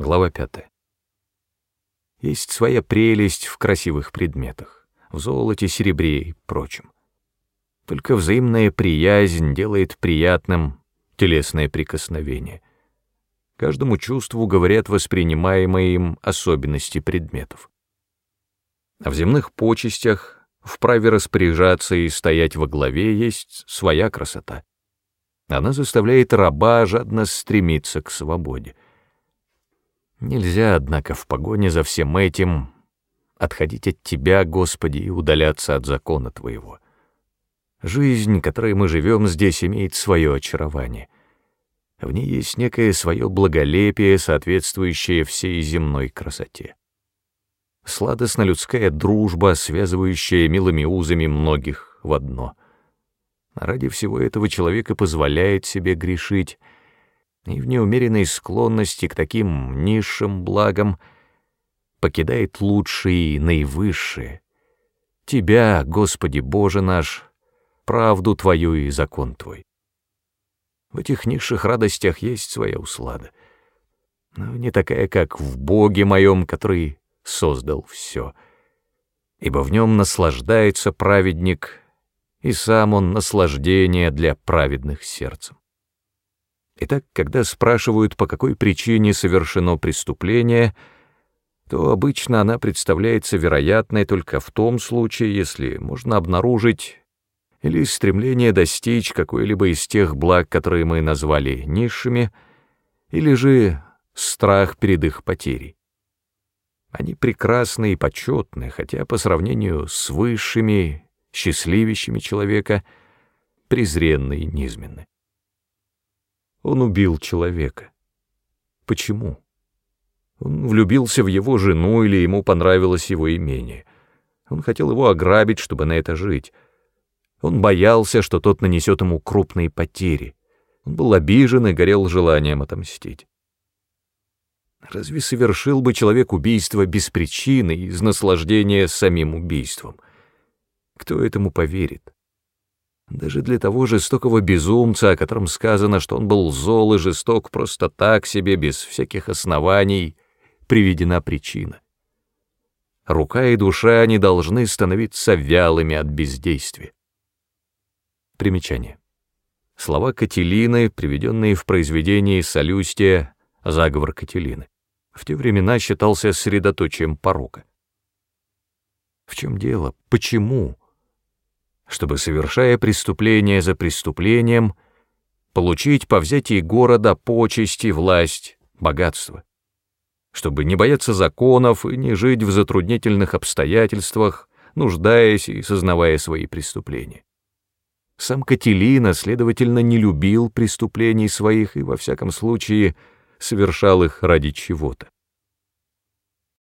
Глава 5. Есть своя прелесть в красивых предметах, в золоте, серебре и прочем. Только взаимная приязнь делает приятным телесное прикосновение. Каждому чувству говорят воспринимаемые им особенности предметов. А в земных почестях вправе распоряжаться и стоять во главе есть своя красота. Она заставляет раба жадно стремиться к свободе. Нельзя, однако, в погоне за всем этим отходить от Тебя, Господи, и удаляться от закона Твоего. Жизнь, которой мы живем здесь, имеет свое очарование. В ней есть некое свое благолепие, соответствующее всей земной красоте. Сладостна людская дружба, связывающая милыми узами многих в одно. Ради всего этого человек и позволяет себе грешить, и в неумеренной склонности к таким низшим благам покидает лучшие и наивысшие. Тебя, Господи Боже наш, правду Твою и закон Твой. В этих низших радостях есть своя услада, но не такая, как в Боге моем, который создал все, ибо в нем наслаждается праведник, и сам он наслаждение для праведных сердцем. Итак, когда спрашивают, по какой причине совершено преступление, то обычно она представляется вероятной только в том случае, если можно обнаружить или стремление достичь какой-либо из тех благ, которые мы назвали низшими, или же страх перед их потерей. Они прекрасны и почетны, хотя по сравнению с высшими, счастливящими человека, презренны и низменны. Он убил человека. Почему? Он влюбился в его жену или ему понравилось его имение. Он хотел его ограбить, чтобы на это жить. Он боялся, что тот нанесет ему крупные потери. Он был обижен и горел желанием отомстить. Разве совершил бы человек убийство без причины, из наслаждения самим убийством? Кто этому поверит? Даже для того жестокого безумца, о котором сказано, что он был зол и жесток просто так себе, без всяких оснований, приведена причина. Рука и душа не должны становиться вялыми от бездействия. Примечание. Слова Кателины, приведенные в произведении Солюстия «Заговор Кателины», в те времена считался средоточием порока. В чем дело? Почему? Чтобы, совершая преступление за преступлением, получить по взятии города почести, власть, богатство, чтобы не бояться законов и не жить в затруднительных обстоятельствах, нуждаясь и сознавая свои преступления. Сам Кателина, следовательно, не любил преступлений своих и, во всяком случае, совершал их ради чего-то.